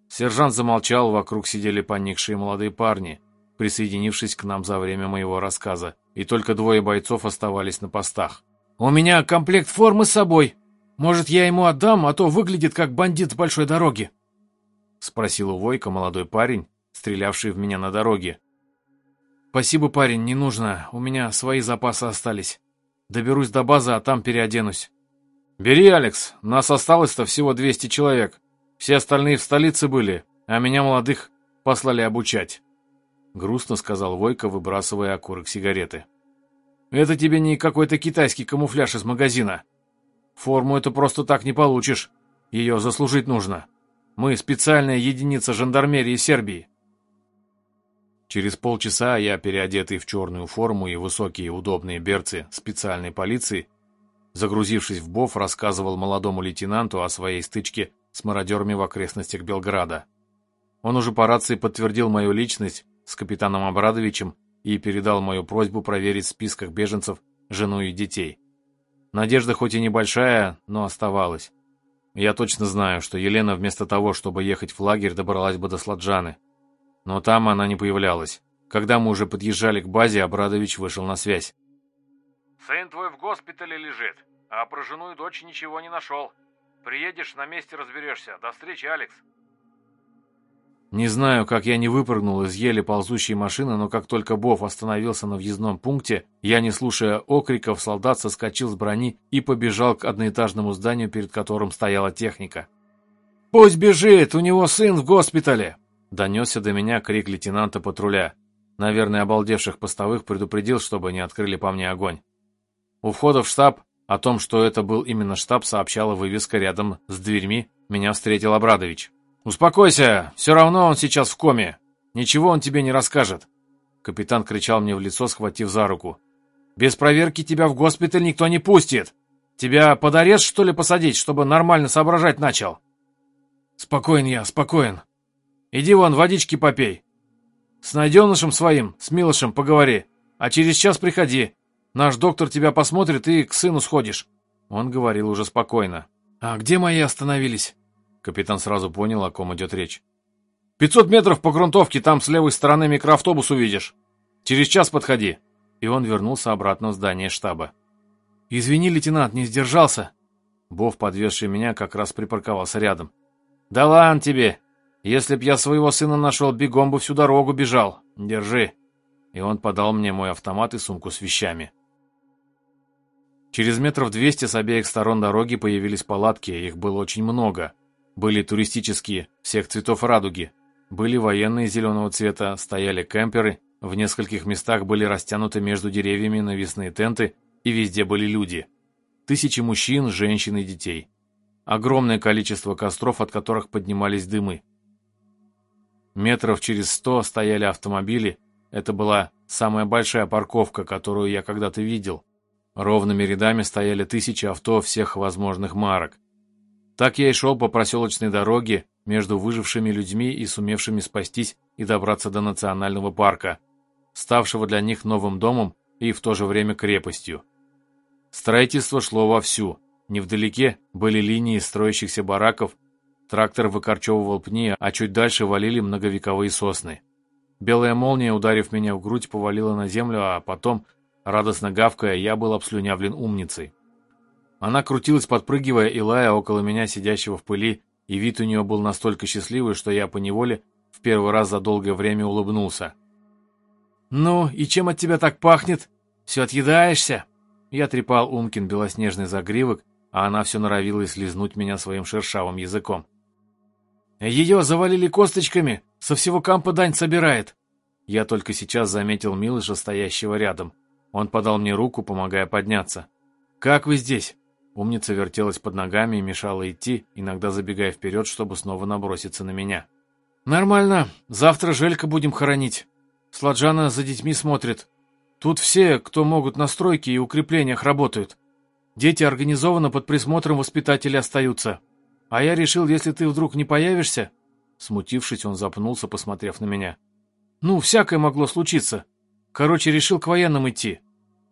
Сержант замолчал, вокруг сидели поникшие молодые парни присоединившись к нам за время моего рассказа, и только двое бойцов оставались на постах. «У меня комплект формы с собой. Может, я ему отдам, а то выглядит как бандит с большой дороги?» Спросил у Войка молодой парень, стрелявший в меня на дороге. «Спасибо, парень, не нужно. У меня свои запасы остались. Доберусь до базы, а там переоденусь». «Бери, Алекс. Нас осталось-то всего 200 человек. Все остальные в столице были, а меня молодых послали обучать». Грустно сказал Войко, выбрасывая окурок сигареты. «Это тебе не какой-то китайский камуфляж из магазина. Форму эту просто так не получишь. Ее заслужить нужно. Мы специальная единица жандармерии Сербии». Через полчаса я, переодетый в черную форму и высокие удобные берцы специальной полиции, загрузившись в БОФ, рассказывал молодому лейтенанту о своей стычке с мародерами в окрестностях Белграда. Он уже по рации подтвердил мою личность с капитаном Абрадовичем и передал мою просьбу проверить в списках беженцев жену и детей. Надежда хоть и небольшая, но оставалась. Я точно знаю, что Елена вместо того, чтобы ехать в лагерь, добралась бы до Сладжаны. Но там она не появлялась. Когда мы уже подъезжали к базе, Абрадович вышел на связь. «Сын твой в госпитале лежит, а про жену и дочь ничего не нашел. Приедешь, на месте разберешься. До встречи, Алекс!» Не знаю, как я не выпрыгнул из еле ползущей машины, но как только Бов остановился на въездном пункте, я, не слушая окриков, солдат соскочил с брони и побежал к одноэтажному зданию, перед которым стояла техника. «Пусть бежит! У него сын в госпитале!» Донесся до меня крик лейтенанта патруля. Наверное, обалдевших постовых предупредил, чтобы не открыли по мне огонь. У входа в штаб, о том, что это был именно штаб, сообщала вывеска рядом с дверьми, меня встретил Абрадович. «Успокойся, все равно он сейчас в коме. Ничего он тебе не расскажет». Капитан кричал мне в лицо, схватив за руку. «Без проверки тебя в госпиталь никто не пустит. Тебя под арест, что ли, посадить, чтобы нормально соображать начал?» «Спокоен я, спокоен. Иди вон, водички попей. С найденышем своим, с Милошем поговори, а через час приходи. Наш доктор тебя посмотрит и к сыну сходишь». Он говорил уже спокойно. «А где мои остановились?» Капитан сразу понял, о ком идет речь. «Пятьсот метров по грунтовке, там с левой стороны микроавтобус увидишь. Через час подходи». И он вернулся обратно в здание штаба. «Извини, лейтенант, не сдержался». Бов, подвезший меня, как раз припарковался рядом. «Да ладно тебе! Если б я своего сына нашел, бегом бы всю дорогу бежал. Держи!» И он подал мне мой автомат и сумку с вещами. Через метров двести с обеих сторон дороги появились палатки, их было очень много. Были туристические, всех цветов радуги. Были военные зеленого цвета, стояли кемперы, в нескольких местах были растянуты между деревьями навесные тенты, и везде были люди. Тысячи мужчин, женщин и детей. Огромное количество костров, от которых поднимались дымы. Метров через сто стояли автомобили. Это была самая большая парковка, которую я когда-то видел. Ровными рядами стояли тысячи авто всех возможных марок. Так я и шел по проселочной дороге между выжившими людьми и сумевшими спастись и добраться до национального парка, ставшего для них новым домом и в то же время крепостью. Строительство шло вовсю. Невдалеке были линии строящихся бараков, трактор выкорчевывал пни, а чуть дальше валили многовековые сосны. Белая молния, ударив меня в грудь, повалила на землю, а потом, радостно гавкая, я был обслюнявлен умницей. Она крутилась, подпрыгивая и лая около меня, сидящего в пыли, и вид у нее был настолько счастливый, что я поневоле в первый раз за долгое время улыбнулся. «Ну, и чем от тебя так пахнет? Все отъедаешься?» Я трепал Умкин белоснежный загривок, а она все норовила слизнуть меня своим шершавым языком. «Ее завалили косточками, со всего кампа дань собирает!» Я только сейчас заметил Милыша, стоящего рядом. Он подал мне руку, помогая подняться. «Как вы здесь?» Умница вертелась под ногами и мешала идти, иногда забегая вперед, чтобы снова наброситься на меня. «Нормально. Завтра Желька будем хоронить. Сладжана за детьми смотрит. Тут все, кто могут на стройке и укреплениях, работают. Дети организованно под присмотром воспитателей остаются. А я решил, если ты вдруг не появишься...» Смутившись, он запнулся, посмотрев на меня. «Ну, всякое могло случиться. Короче, решил к военным идти.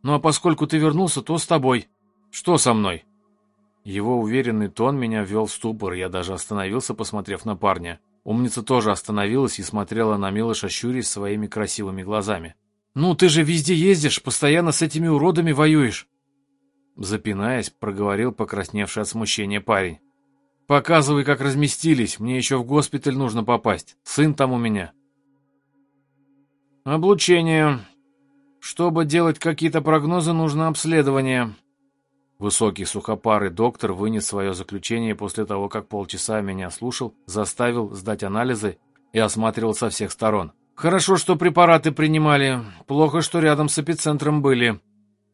Ну а поскольку ты вернулся, то с тобой. Что со мной?» Его уверенный тон меня ввел в ступор, я даже остановился, посмотрев на парня. Умница тоже остановилась и смотрела на Милоша, щурясь своими красивыми глазами. «Ну, ты же везде ездишь, постоянно с этими уродами воюешь!» Запинаясь, проговорил покрасневший от смущения парень. «Показывай, как разместились, мне еще в госпиталь нужно попасть. Сын там у меня». «Облучение. Чтобы делать какие-то прогнозы, нужно обследование». Высокий сухопарый доктор вынес свое заключение после того, как полчаса меня слушал, заставил сдать анализы и осматривал со всех сторон. «Хорошо, что препараты принимали. Плохо, что рядом с эпицентром были.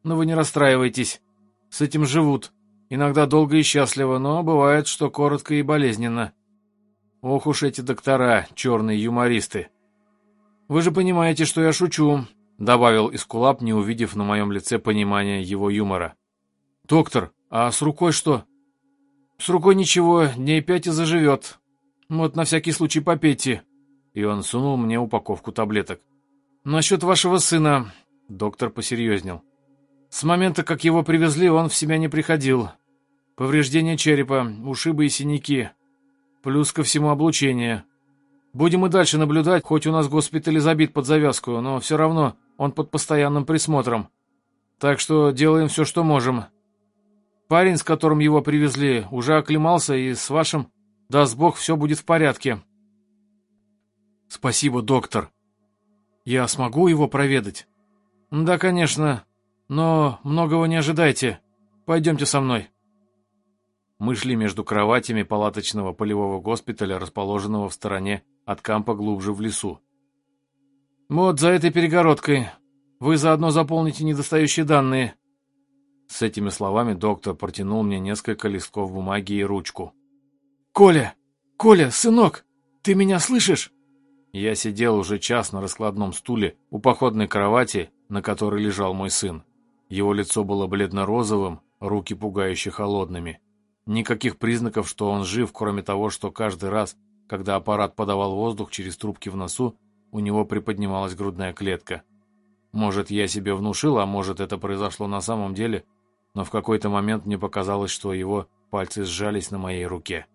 Но вы не расстраивайтесь. С этим живут. Иногда долго и счастливо, но бывает, что коротко и болезненно. Ох уж эти доктора, черные юмористы. Вы же понимаете, что я шучу», — добавил Искулап, не увидев на моем лице понимания его юмора. «Доктор, а с рукой что?» «С рукой ничего, дней пять и заживет. Вот на всякий случай попейте» и он сунул мне упаковку таблеток. «Насчет вашего сына...» — доктор посерьезнел. «С момента, как его привезли, он в себя не приходил. Повреждения черепа, ушибы и синяки. Плюс ко всему облучение. Будем и дальше наблюдать, хоть у нас госпиталь забит под завязку, но все равно он под постоянным присмотром. Так что делаем все, что можем. Парень, с которым его привезли, уже оклемался, и с вашим, даст бог, все будет в порядке». «Спасибо, доктор. Я смогу его проведать?» «Да, конечно. Но многого не ожидайте. Пойдемте со мной». Мы шли между кроватями палаточного полевого госпиталя, расположенного в стороне от кампа глубже в лесу. «Вот за этой перегородкой. Вы заодно заполните недостающие данные». С этими словами доктор протянул мне несколько листков бумаги и ручку. «Коля! Коля, сынок! Ты меня слышишь?» Я сидел уже час на раскладном стуле у походной кровати, на которой лежал мой сын. Его лицо было бледно-розовым, руки пугающе холодными. Никаких признаков, что он жив, кроме того, что каждый раз, когда аппарат подавал воздух через трубки в носу, у него приподнималась грудная клетка. Может, я себе внушил, а может, это произошло на самом деле, но в какой-то момент мне показалось, что его пальцы сжались на моей руке.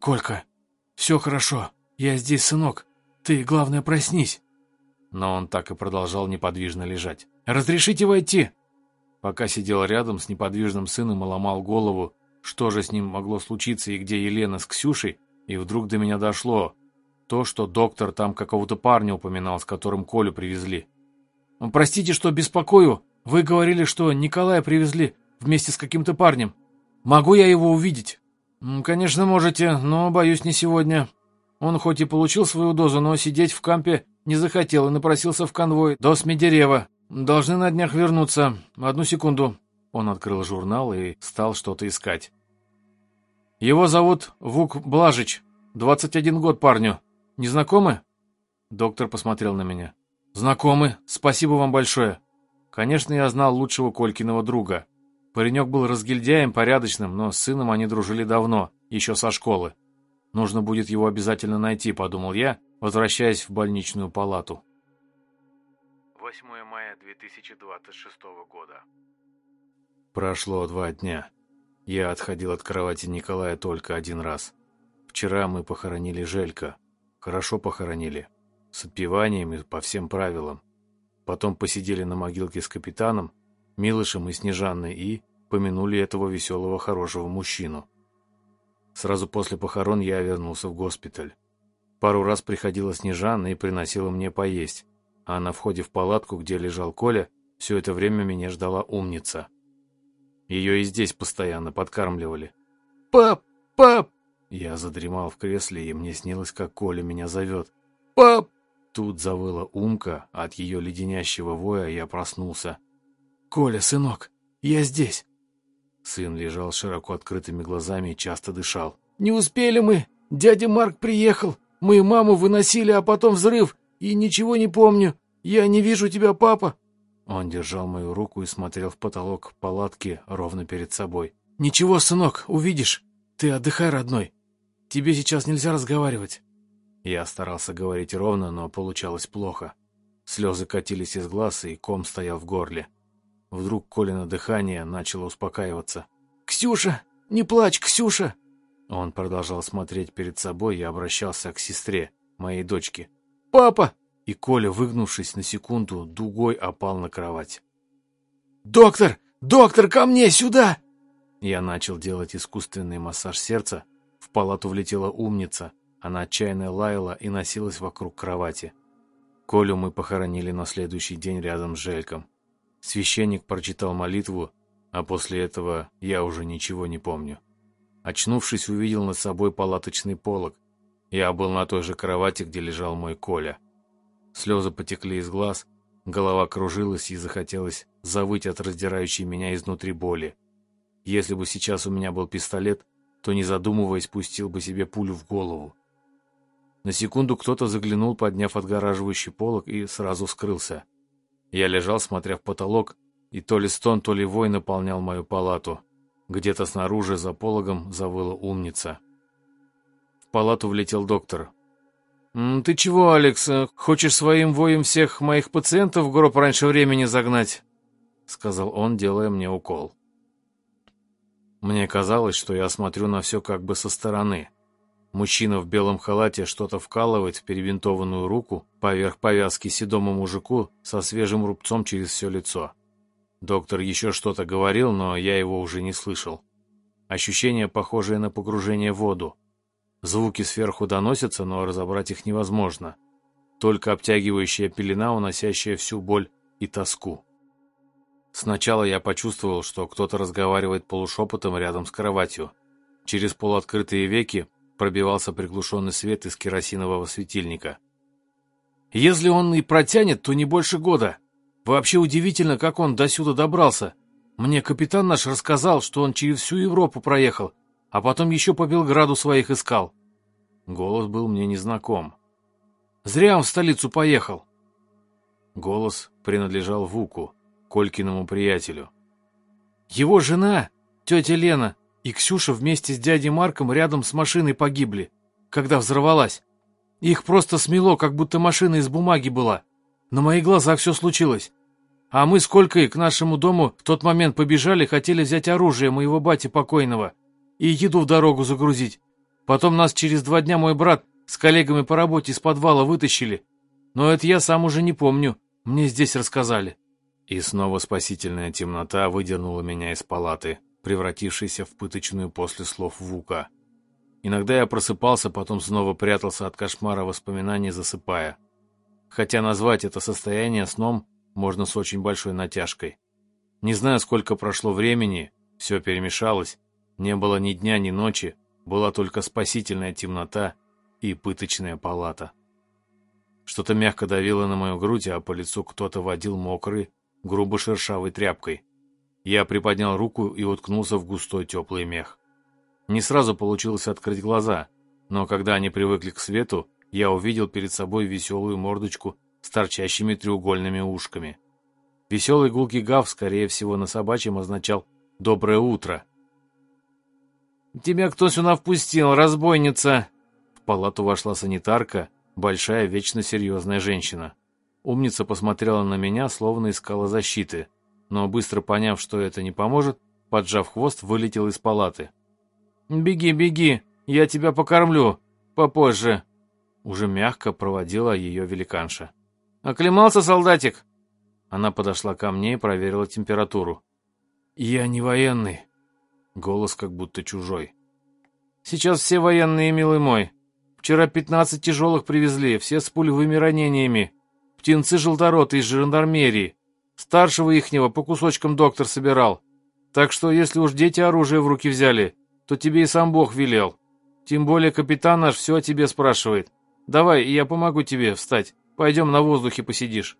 «Колька, все хорошо!» «Я здесь, сынок. Ты, главное, проснись». Но он так и продолжал неподвижно лежать. «Разрешите войти?» Пока сидел рядом с неподвижным сыном и ломал голову, что же с ним могло случиться и где Елена с Ксюшей, и вдруг до меня дошло. То, что доктор там какого-то парня упоминал, с которым Колю привезли. «Простите, что беспокою. Вы говорили, что Николая привезли вместе с каким-то парнем. Могу я его увидеть?» «Конечно, можете, но, боюсь, не сегодня. Он хоть и получил свою дозу, но сидеть в кампе не захотел и напросился в конвой до Смедерева. Должны на днях вернуться. Одну секунду. Он открыл журнал и стал что-то искать. Его зовут Вук Блажич. 21 год парню. Не знакомы?» Доктор посмотрел на меня. «Знакомы. Спасибо вам большое». Конечно, я знал лучшего Колькиного друга. Паренек был разгильдяем, порядочным, но с сыном они дружили давно, еще со школы. Нужно будет его обязательно найти, подумал я, возвращаясь в больничную палату. 8 мая 2026 года. Прошло два дня. Я отходил от кровати Николая только один раз. Вчера мы похоронили Желька. Хорошо похоронили. С отпеванием и по всем правилам. Потом посидели на могилке с капитаном, Милышем и Снежанной и помянули этого веселого хорошего мужчину. Сразу после похорон я вернулся в госпиталь. Пару раз приходила Снежанна и приносила мне поесть, а на входе в палатку, где лежал Коля, все это время меня ждала умница. Ее и здесь постоянно подкармливали. «Пап! Пап!» Я задремал в кресле, и мне снилось, как Коля меня зовет. «Пап!» Тут завыла Умка, от ее леденящего воя я проснулся. «Коля, сынок, я здесь!» Сын лежал широко открытыми глазами и часто дышал. «Не успели мы! Дядя Марк приехал! Мы маму выносили, а потом взрыв, и ничего не помню! Я не вижу тебя, папа!» Он держал мою руку и смотрел в потолок палатки ровно перед собой. «Ничего, сынок, увидишь. Ты отдыхай, родной. Тебе сейчас нельзя разговаривать». Я старался говорить ровно, но получалось плохо. Слезы катились из глаз, и ком стоял в горле. Вдруг Колина дыхание начало успокаиваться. «Ксюша! Не плачь, Ксюша!» Он продолжал смотреть перед собой и обращался к сестре, моей дочке. «Папа!» И Коля, выгнувшись на секунду, дугой опал на кровать. «Доктор! Доктор, ко мне, сюда!» Я начал делать искусственный массаж сердца. Палату влетела умница. Она отчаянно лаяла и носилась вокруг кровати. Колю мы похоронили на следующий день рядом с Жельком. Священник прочитал молитву, а после этого я уже ничего не помню. Очнувшись, увидел над собой палаточный полог. Я был на той же кровати, где лежал мой Коля. Слезы потекли из глаз, голова кружилась и захотелось завыть от раздирающей меня изнутри боли. Если бы сейчас у меня был пистолет, то, не задумываясь, пустил бы себе пулю в голову. На секунду кто-то заглянул, подняв отгораживающий полог, и сразу скрылся. Я лежал, смотря в потолок, и то ли стон, то ли вой наполнял мою палату. Где-то снаружи, за пологом, завыла умница. В палату влетел доктор. «Ты чего, Алекс, хочешь своим воем всех моих пациентов в гроб раньше времени загнать?» — сказал он, делая мне укол. Мне казалось, что я смотрю на все как бы со стороны. Мужчина в белом халате что-то вкалывает в перебинтованную руку поверх повязки седому мужику со свежим рубцом через все лицо. Доктор еще что-то говорил, но я его уже не слышал. Ощущение, похожее на погружение в воду. Звуки сверху доносятся, но разобрать их невозможно. Только обтягивающая пелена, уносящая всю боль и тоску. Сначала я почувствовал, что кто-то разговаривает полушепотом рядом с кроватью. Через полуоткрытые веки пробивался приглушенный свет из керосинового светильника. «Если он и протянет, то не больше года. Вообще удивительно, как он до сюда добрался. Мне капитан наш рассказал, что он через всю Европу проехал, а потом еще по Белграду своих искал. Голос был мне незнаком. Зря он в столицу поехал. Голос принадлежал Вуку, Колькиному приятелю. Его жена, тетя Лена и Ксюша вместе с дядей Марком рядом с машиной погибли, когда взорвалась. Их просто смело, как будто машина из бумаги была. На моих глазах все случилось. А мы с Колькой к нашему дому в тот момент побежали, хотели взять оружие моего бати покойного и еду в дорогу загрузить. Потом нас через два дня мой брат с коллегами по работе из подвала вытащили. Но это я сам уже не помню. Мне здесь рассказали. И снова спасительная темнота выдернула меня из палаты, превратившейся в пыточную после слов Вука. Иногда я просыпался, потом снова прятался от кошмара воспоминаний, засыпая. Хотя назвать это состояние сном можно с очень большой натяжкой. Не знаю, сколько прошло времени, все перемешалось, не было ни дня, ни ночи, была только спасительная темнота и пыточная палата. Что-то мягко давило на мою грудь, а по лицу кто-то водил мокрый, грубо шершавой тряпкой. Я приподнял руку и уткнулся в густой теплый мех. Не сразу получилось открыть глаза, но когда они привыкли к свету, Я увидел перед собой веселую мордочку с торчащими треугольными ушками. Веселый гулкий гав, скорее всего, на собачьем означал «доброе утро». «Тебя кто сюда впустил, разбойница?» В палату вошла санитарка, большая, вечно серьезная женщина. Умница посмотрела на меня, словно искала защиты, но, быстро поняв, что это не поможет, поджав хвост, вылетел из палаты. «Беги, беги, я тебя покормлю, попозже!» Уже мягко проводила ее великанша. «Оклемался, солдатик?» Она подошла ко мне и проверила температуру. «Я не военный». Голос как будто чужой. «Сейчас все военные, милый мой. Вчера пятнадцать тяжелых привезли, все с пулевыми ранениями. Птенцы желтороты из жандармерии. Старшего ихнего по кусочкам доктор собирал. Так что, если уж дети оружие в руки взяли, то тебе и сам Бог велел. Тем более капитан наш все о тебе спрашивает. Давай, я помогу тебе встать. Пойдем на воздухе посидишь».